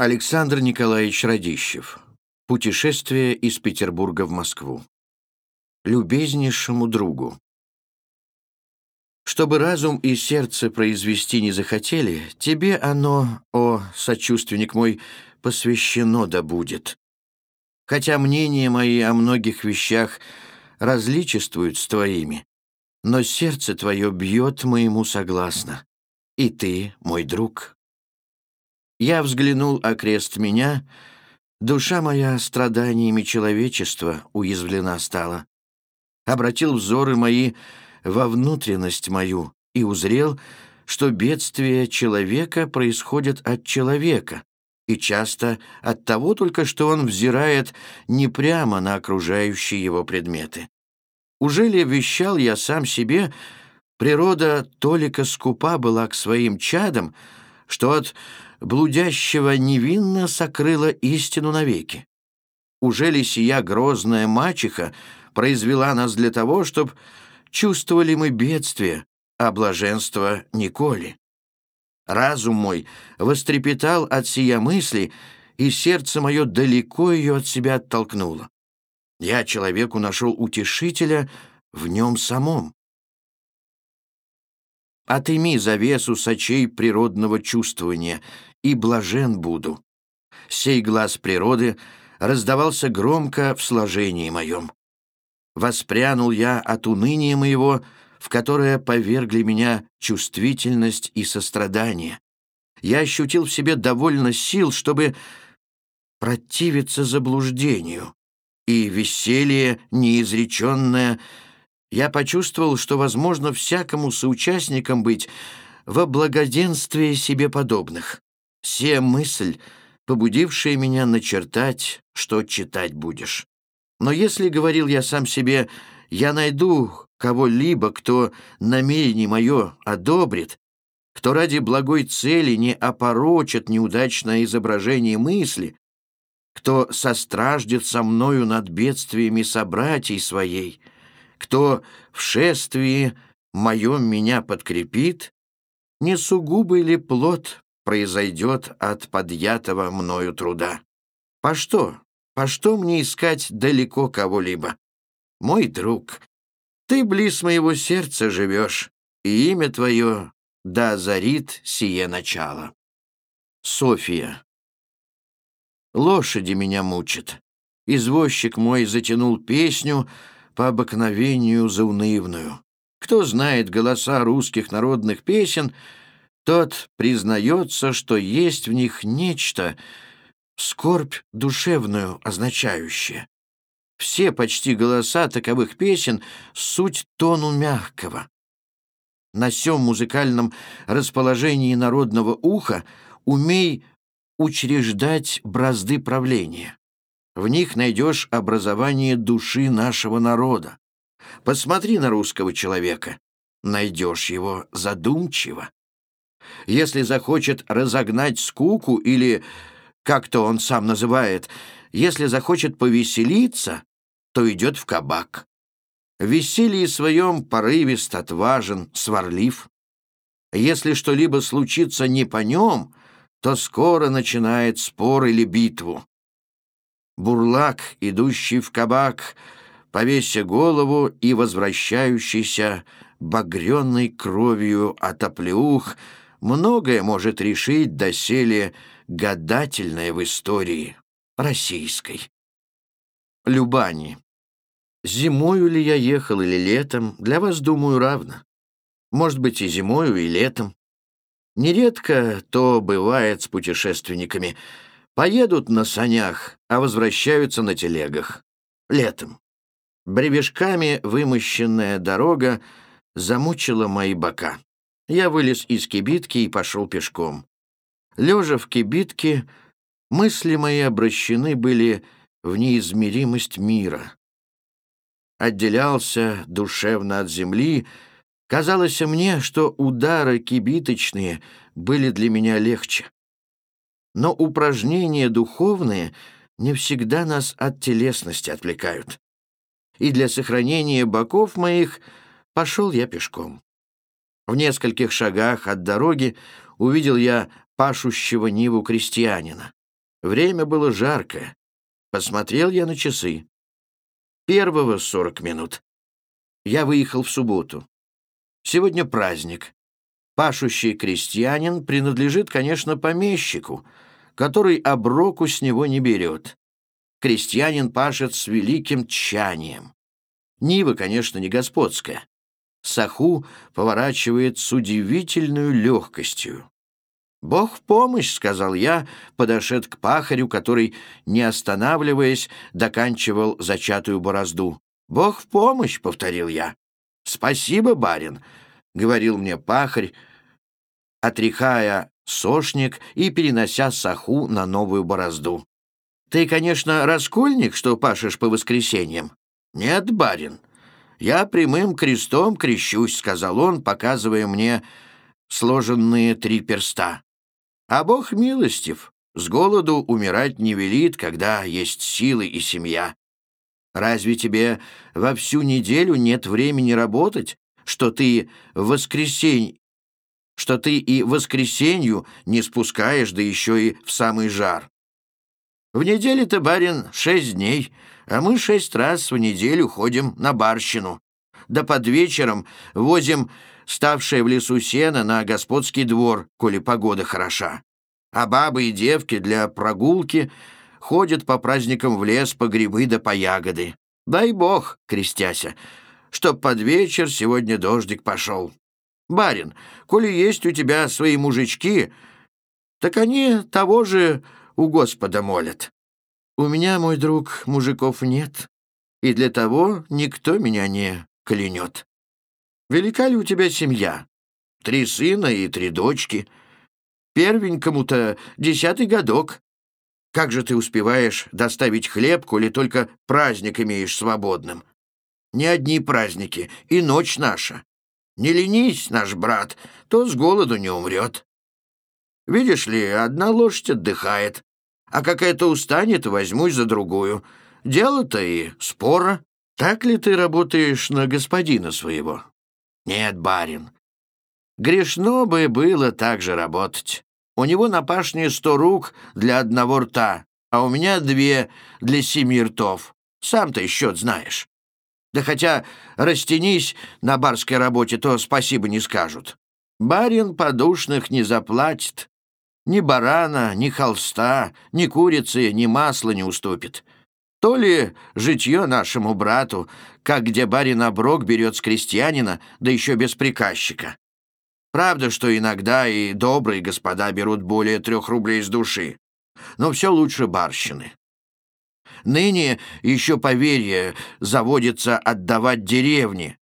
Александр Николаевич Радищев. Путешествие из Петербурга в Москву. Любезнейшему другу. Чтобы разум и сердце произвести не захотели, тебе оно, о, сочувственник мой, посвящено да будет. Хотя мнения мои о многих вещах различествуют с твоими, но сердце твое бьет моему согласно, и ты мой друг. Я взглянул окрест меня, душа моя страданиями человечества уязвлена стала. Обратил взоры мои во внутренность мою и узрел, что бедствия человека происходят от человека, и часто от того только, что он взирает не прямо на окружающие его предметы. Уже ли вещал я сам себе, природа толика скупа была к своим чадам, что от блудящего невинно сокрыла истину навеки? Уже ли сия грозная мачеха произвела нас для того, чтобы чувствовали мы бедствие, а блаженство Николи? Разум мой вострепетал от сия мысли, и сердце мое далеко ее от себя оттолкнуло. Я человеку нашел утешителя в нем самом. Отыми завесу сочей природного чувствования, и блажен буду. Сей глаз природы раздавался громко в сложении моем. Воспрянул я от уныния моего, в которое повергли меня чувствительность и сострадание. Я ощутил в себе довольно сил, чтобы противиться заблуждению, и веселье неизреченное — я почувствовал, что возможно всякому соучастникам быть во благоденствии себе подобных. Се мысль, побудившая меня начертать, что читать будешь. Но если, говорил я сам себе, я найду кого-либо, кто намерение мое одобрит, кто ради благой цели не опорочит неудачное изображение мысли, кто состраждет со мною над бедствиями собратьей своей — кто в шествии моем меня подкрепит, не сугубый ли плод произойдет от подъятого мною труда? По что? По что мне искать далеко кого-либо? Мой друг, ты близ моего сердца живешь, и имя твое да озарит сие начало. София. Лошади меня мучат. Извозчик мой затянул песню, по обыкновению заунывную. Кто знает голоса русских народных песен, тот признается, что есть в них нечто, скорбь душевную означающее. Все почти голоса таковых песен — суть тону мягкого. На сём музыкальном расположении народного уха умей учреждать бразды правления. В них найдешь образование души нашего народа. Посмотри на русского человека. Найдешь его задумчиво. Если захочет разогнать скуку или, как-то он сам называет, если захочет повеселиться, то идет в кабак. В веселье своем порывист, отважен, сварлив. Если что-либо случится не по нем, то скоро начинает спор или битву. Бурлак, идущий в кабак, повеся голову и возвращающийся багренной кровью от оплеух, многое может решить доселе гадательное в истории российской. Любани. Зимою ли я ехал или летом, для вас, думаю, равно. Может быть, и зимою, и летом. Нередко то бывает с путешественниками — Поедут на санях, а возвращаются на телегах. Летом. Бревешками вымощенная дорога замучила мои бока. Я вылез из кибитки и пошел пешком. Лежа в кибитке, мысли мои обращены были в неизмеримость мира. Отделялся душевно от земли, казалось мне, что удары кибиточные были для меня легче. Но упражнения духовные не всегда нас от телесности отвлекают. И для сохранения боков моих пошел я пешком. В нескольких шагах от дороги увидел я пашущего Ниву крестьянина. Время было жаркое. Посмотрел я на часы. Первого сорок минут. Я выехал в субботу. Сегодня праздник. Пашущий крестьянин принадлежит, конечно, помещику, который оброку с него не берет. Крестьянин пашет с великим тчанием. Нива, конечно, не господская. Саху поворачивает с удивительной легкостью. «Бог в помощь», — сказал я, подошед к пахарю, который, не останавливаясь, доканчивал зачатую борозду. «Бог в помощь», — повторил я. «Спасибо, барин», — говорил мне пахарь, отряхая сошник и перенося саху на новую борозду. «Ты, конечно, раскольник, что пашешь по воскресеньям?» «Нет, барин, я прямым крестом крещусь», — сказал он, показывая мне сложенные три перста. А Бог милостив, с голоду умирать не велит, когда есть силы и семья. Разве тебе во всю неделю нет времени работать, что ты в воскресенье, что ты и воскресенью не спускаешь, да еще и в самый жар? В неделе-то, барин, шесть дней, а мы шесть раз в неделю ходим на барщину. Да под вечером возим ставшее в лесу сено на господский двор, коли погода хороша. А бабы и девки для прогулки ходят по праздникам в лес по грибы да по ягоды. Дай бог, крестяся, чтоб под вечер сегодня дождик пошел. Барин, коли есть у тебя свои мужички, так они того же у Господа молят. У меня, мой друг, мужиков нет, и для того никто меня не клянет. Велика ли у тебя семья? Три сына и три дочки. Первенькому-то десятый годок. Как же ты успеваешь доставить хлеб, коли только праздник имеешь свободным? Не одни праздники, и ночь наша. Не ленись, наш брат, то с голоду не умрет. Видишь ли, одна лошадь отдыхает, а какая-то устанет, возьмусь за другую. Дело-то и спора. Так ли ты работаешь на господина своего? Нет, барин. Грешно бы было так же работать. У него на пашне сто рук для одного рта, а у меня две для семи ртов. Сам-то счет знаешь. Да хотя растянись на барской работе, то спасибо не скажут. Барин подушных не заплатит. Ни барана, ни холста, ни курицы, ни масла не уступит. То ли житье нашему брату, как где барин оброк берет с крестьянина, да еще без приказчика. Правда, что иногда и добрые господа берут более трех рублей с души, но все лучше барщины. Ныне еще поверье заводится отдавать деревни,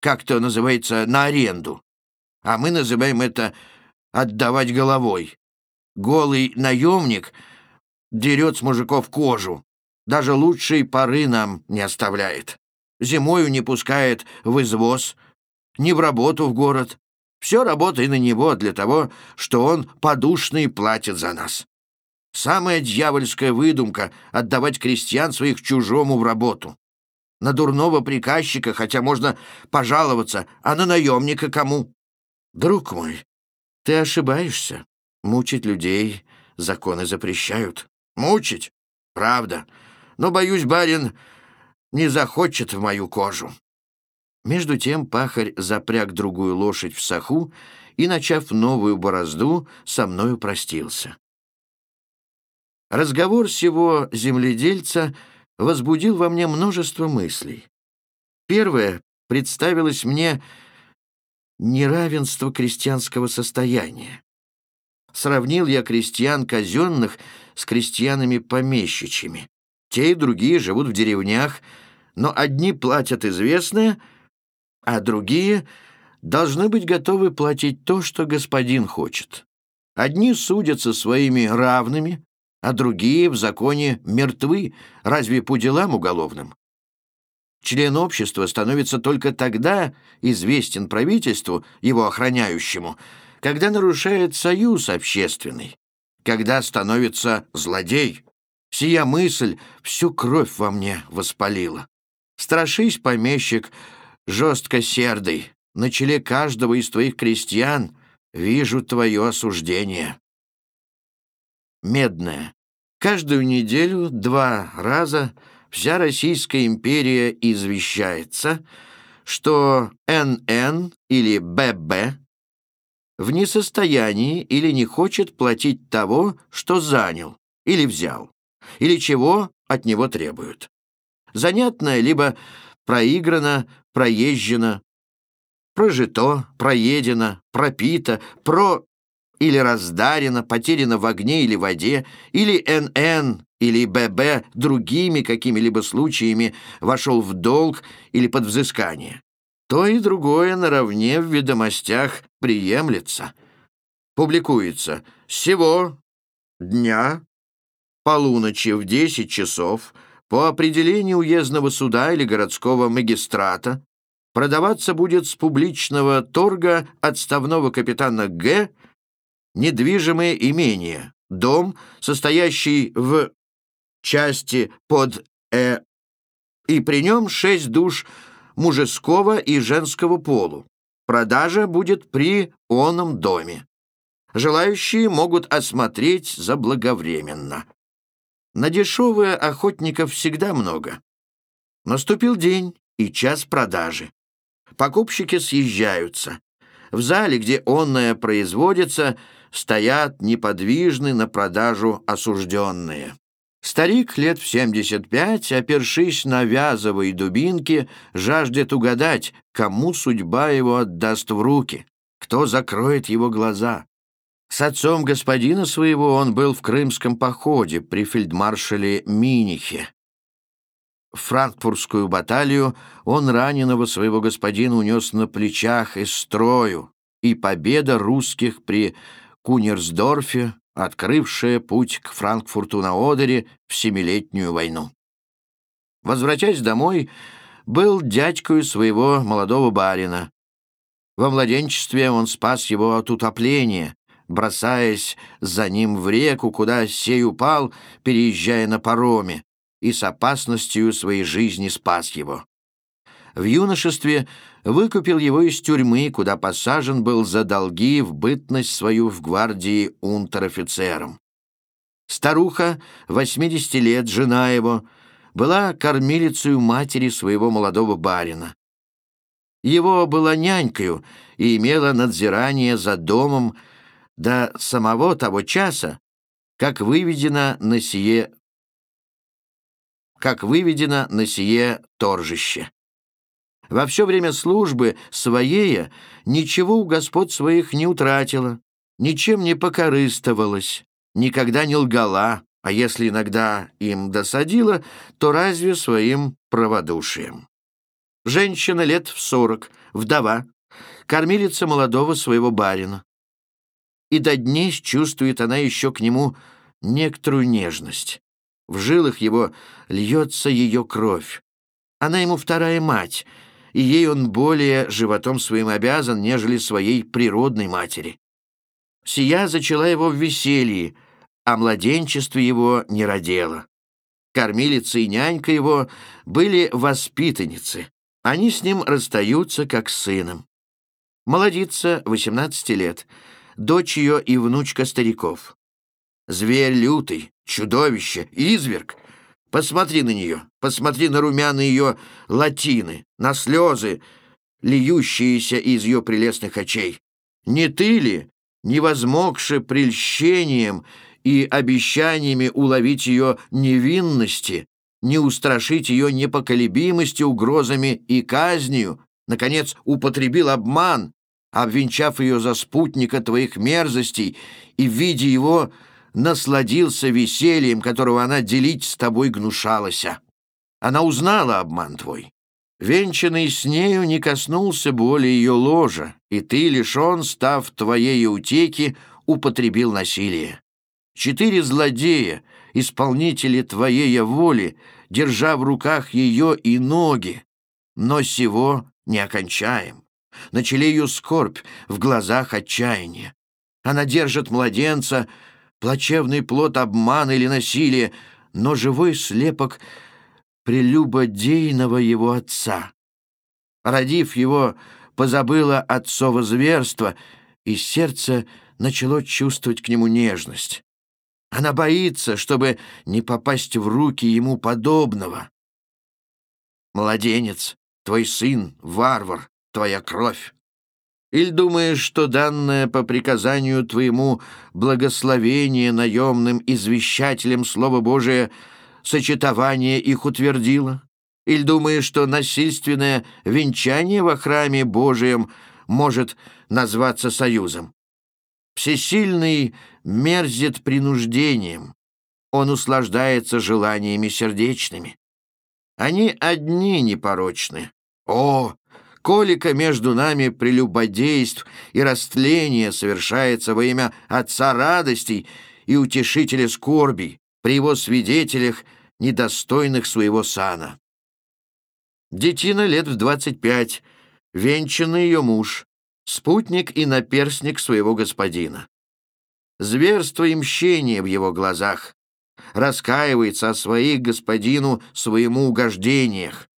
как-то называется, на аренду, а мы называем это отдавать головой. Голый наемник дерет с мужиков кожу, даже лучшей поры нам не оставляет. Зимою не пускает в извоз, ни в работу в город. Все работай на него для того, что он подушный платит за нас. Самая дьявольская выдумка — отдавать крестьян своих чужому в работу. На дурного приказчика, хотя можно пожаловаться, а на наемника кому? Друг мой, ты ошибаешься. Мучить людей законы запрещают. Мучить? Правда но, боюсь, барин не захочет в мою кожу». Между тем пахарь запряг другую лошадь в саху и, начав новую борозду, со мною простился. Разговор сего земледельца возбудил во мне множество мыслей. Первое представилось мне неравенство крестьянского состояния. Сравнил я крестьян казенных с крестьянами помещичьими. Те и другие живут в деревнях, но одни платят известное, а другие должны быть готовы платить то, что господин хочет. Одни судятся своими равными, а другие в законе мертвы, разве по делам уголовным? Член общества становится только тогда известен правительству, его охраняющему, когда нарушает союз общественный, когда становится злодей. Сия мысль всю кровь во мне воспалила. Страшись, помещик, жестко сердый, на челе каждого из твоих крестьян вижу твое осуждение. Медное, Каждую неделю два раза вся Российская империя извещается, что НН или ББ в несостоянии или не хочет платить того, что занял или взял, или чего от него требуют. Занятное либо проиграно, проезжено, прожито, проедено, пропито, про или раздарено, потеряно в огне или воде, или НН или ББ другими какими-либо случаями вошел в долг или под взыскание. То и другое наравне в ведомостях приемлется. Публикуется «Сего дня полуночи в 10 часов по определению уездного суда или городского магистрата продаваться будет с публичного торга отставного капитана Г недвижимое имение, дом, состоящий в части под «э», и при нем шесть душ мужеского и женского полу. Продажа будет при оном доме. Желающие могут осмотреть заблаговременно. На дешевые охотников всегда много. Наступил день и час продажи. Покупщики съезжаются. В зале, где онное производится, стоят неподвижны на продажу осужденные. Старик лет в семьдесят пять, опершись на вязовой дубинке, жаждет угадать, кому судьба его отдаст в руки, кто закроет его глаза. С отцом господина своего он был в крымском походе при фельдмаршале Минихе. В франкфуртскую баталию он раненого своего господина унес на плечах из строю, и победа русских при Кунерсдорфе, открывшая путь к Франкфурту на Одере в Семилетнюю войну. Возвращаясь домой, был дядькою своего молодого барина. Во младенчестве он спас его от утопления, бросаясь за ним в реку, куда сей упал, переезжая на пароме, и с опасностью своей жизни спас его. В юношестве выкупил его из тюрьмы, куда посажен был за долги в бытность свою в гвардии унтер-офицером. Старуха, 80 лет, жена его, была кормилицей матери своего молодого барина. Его была нянькою и имела надзирание за домом, до самого того часа, как выведено на сие как выведено на сие торжище. Во все время службы своей ничего у господ своих не утратила, ничем не покорыстовалась, никогда не лгала, а если иногда им досадила, то разве своим праводушием. Женщина лет в сорок, вдова, кормилица молодого своего барина и до дней чувствует она еще к нему некоторую нежность. В жилах его льется ее кровь. Она ему вторая мать, и ей он более животом своим обязан, нежели своей природной матери. Сия зачала его в веселье, а младенчестве его не родила. Кормилица и нянька его были воспитанницы. Они с ним расстаются, как с сыном. Молодица, 18 лет — дочь ее и внучка стариков. Зверь лютый, чудовище, изверг. Посмотри на нее, посмотри на румяные ее латины, на слезы, льющиеся из ее прелестных очей. Не ты ли, не возмогши прельщением и обещаниями уловить ее невинности, не устрашить ее непоколебимостью, угрозами и казнью, наконец, употребил обман, обвенчав ее за спутника твоих мерзостей, и, видя его, насладился весельем, которого она делить с тобой гнушалась. Она узнала обман твой. Венчанный с нею не коснулся более ее ложа, и ты, лишен, став твоей утеки, употребил насилие. Четыре злодея, исполнители твоей воли, держа в руках ее и ноги, но сего не окончаем. На челе ее скорбь, в глазах отчаяние. Она держит младенца, плачевный плод обмана или насилия, но живой слепок прелюбодейного его отца. Родив его, позабыла отцово зверство, и сердце начало чувствовать к нему нежность. Она боится, чтобы не попасть в руки ему подобного. Младенец, твой сын, варвар, твоя кровь. Или думаешь, что данное по приказанию твоему благословение наемным извещателем Слова Божия сочетование их утвердило? Или думаешь, что насильственное венчание во храме Божием может назваться союзом? Всесильный мерзит принуждением, он услаждается желаниями сердечными. Они одни непорочны. О, колика между нами прелюбодейств и растления совершается во имя Отца радостей и Утешителя скорбей при его свидетелях, недостойных своего сана. Детина лет в двадцать пять, венчанный ее муж, спутник и наперсник своего господина. Зверство и мщение в его глазах. Раскаивается о своих господину своему угождениях.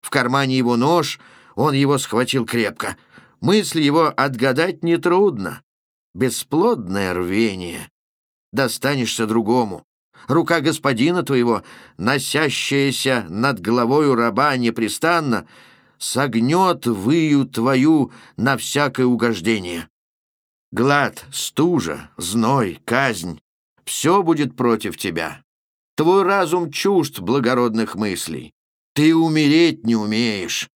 В кармане его нож, он его схватил крепко. Мысль его отгадать нетрудно. Бесплодное рвение. Достанешься другому. Рука господина твоего, носящаяся над головою раба непрестанно, согнет выю твою на всякое угождение. Глад, стужа, зной, казнь — все будет против тебя. Твой разум чужд благородных мыслей. Ты умереть не умеешь.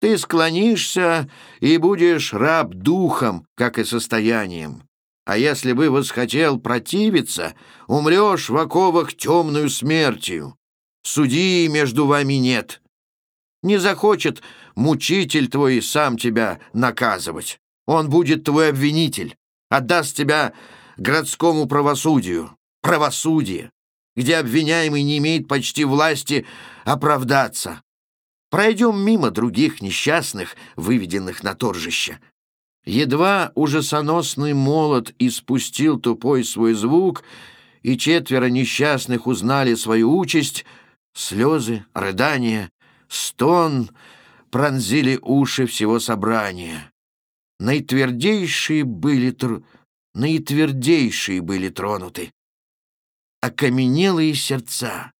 Ты склонишься и будешь раб духом, как и состоянием. А если бы восхотел противиться, умрешь в оковах темную смертью. Судьи между вами нет. Не захочет мучитель твой сам тебя наказывать. Он будет твой обвинитель, отдаст тебя городскому правосудию. Правосудие, где обвиняемый не имеет почти власти оправдаться. Пройдем мимо других несчастных, выведенных на торжище. Едва ужасоносный молот испустил тупой свой звук, и четверо несчастных узнали свою участь, слезы, рыдания, стон пронзили уши всего собрания. Наитвердейшие были, тр... Наитвердейшие были тронуты. Окаменелые сердца.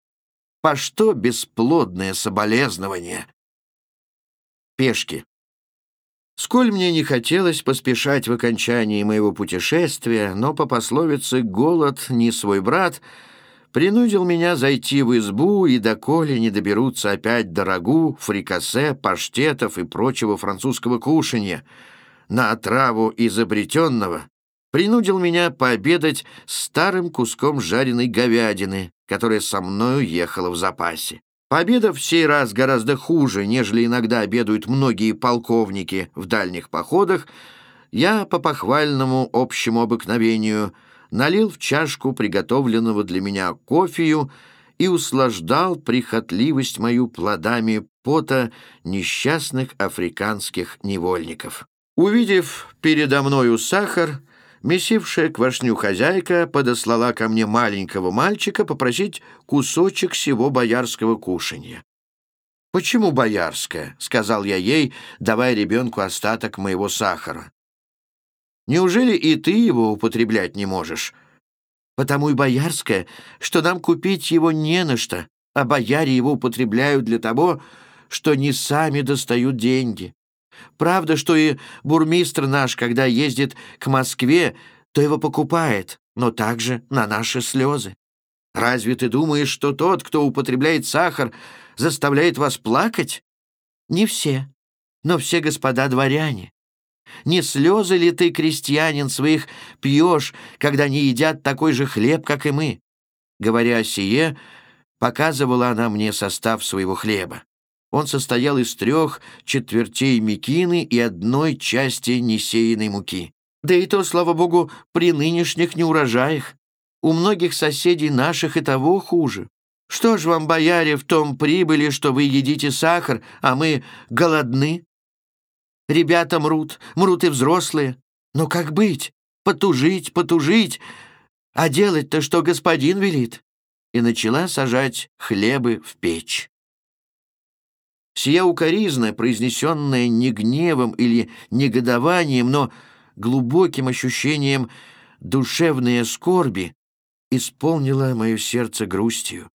По что бесплодное соболезнование? Пешки. Сколь мне не хотелось поспешать в окончании моего путешествия, но по пословице «голод не свой брат» принудил меня зайти в избу, и доколе не доберутся опять дорогу, фрикасе, паштетов и прочего французского кушанья, на отраву изобретенного, принудил меня пообедать старым куском жареной говядины, которая со мною ехала в запасе. Пообедав в сей раз гораздо хуже, нежели иногда обедают многие полковники в дальних походах, я по похвальному общему обыкновению – налил в чашку приготовленного для меня кофею и услаждал прихотливость мою плодами пота несчастных африканских невольников. Увидев передо мною сахар, месившая квашню хозяйка подослала ко мне маленького мальчика попросить кусочек всего боярского кушанья. «Почему боярское?» — сказал я ей, давая ребенку остаток моего сахара. Неужели и ты его употреблять не можешь? Потому и боярское, что нам купить его не на что, а бояре его употребляют для того, что не сами достают деньги. Правда, что и бурмистр наш, когда ездит к Москве, то его покупает, но также на наши слезы. Разве ты думаешь, что тот, кто употребляет сахар, заставляет вас плакать? Не все, но все господа дворяне. Не слезы ли ты, крестьянин, своих пьешь, когда не едят такой же хлеб, как и мы?» Говоря о сие, показывала она мне состав своего хлеба. Он состоял из трех четвертей мекины и одной части несеянной муки. Да и то, слава богу, при нынешних неурожаях. У многих соседей наших и того хуже. Что ж вам, бояре, в том прибыли, что вы едите сахар, а мы голодны? Ребята мрут, мрут и взрослые. Но как быть? Потужить, потужить. А делать-то что господин велит?» И начала сажать хлебы в печь. Сия укоризна, произнесенная не гневом или негодованием, но глубоким ощущением душевной скорби, исполнило мое сердце грустью.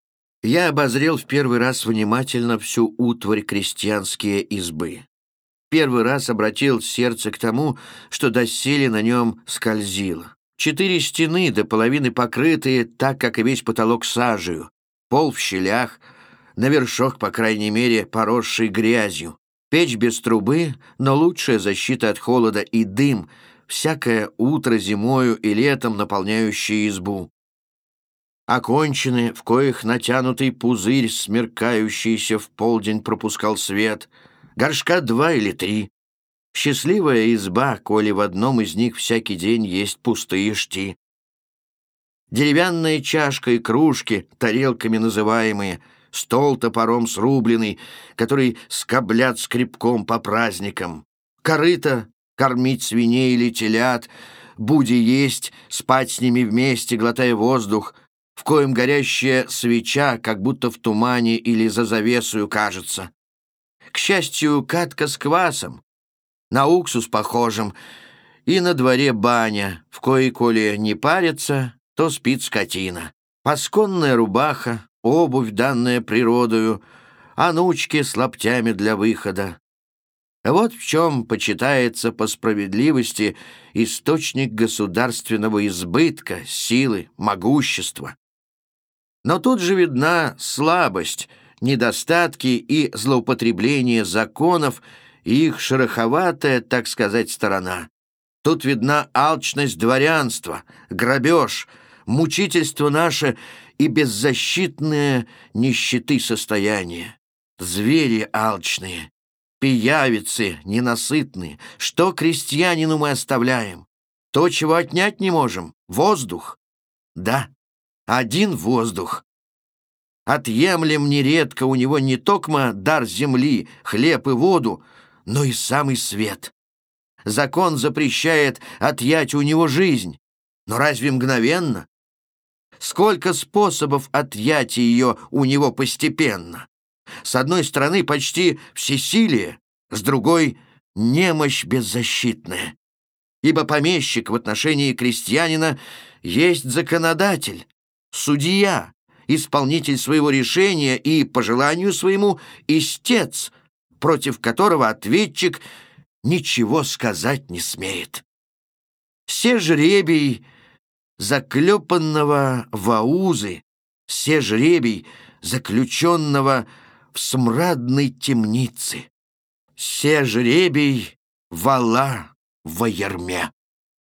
Я обозрел в первый раз внимательно всю утварь крестьянские избы. Первый раз обратил сердце к тому, что доселе на нем скользило. Четыре стены до половины покрытые, так как и весь потолок сажею, пол в щелях, на вершок, по крайней мере, поросший грязью. Печь без трубы, но лучшая защита от холода и дым, всякое утро зимою и летом наполняющие избу. Окончены, в коих натянутый пузырь, смеркающийся в полдень, пропускал свет, горшка два или три. Счастливая изба, коли в одном из них всякий день есть пустые шти. Деревянная чашка и кружки, тарелками называемые — стол топором срубленный, который скоблят скребком по праздникам, корыто кормить свиней или телят, буди есть, спать с ними вместе, глотая воздух, в коем горящая свеча, как будто в тумане или за завесую кажется. К счастью, катка с квасом, на уксус похожим, и на дворе баня, в коей, коли не парится, то спит скотина. Пасконная рубаха, обувь, данная природою, анучки с лаптями для выхода. Вот в чем почитается по справедливости источник государственного избытка, силы, могущества. Но тут же видна слабость, недостатки и злоупотребление законов и их шероховатая, так сказать, сторона. Тут видна алчность дворянства, грабеж, мучительство наше и беззащитное нищеты состояние. Звери алчные, пиявицы ненасытные. Что крестьянину мы оставляем? То, чего отнять не можем — воздух. Да, один воздух. Отъемлем нередко у него не токмо дар земли, хлеб и воду, но и самый свет. Закон запрещает отъять у него жизнь. Но разве мгновенно? Сколько способов отъятия ее у него постепенно. С одной стороны, почти всесилие, с другой — немощь беззащитная. Ибо помещик в отношении крестьянина есть законодатель, судья, исполнитель своего решения и, по желанию своему, истец, против которого ответчик ничего сказать не смеет. Все жребий заклепанного в аузы, все жребий, заключенного в смрадной темнице, все жребий вала во ярме.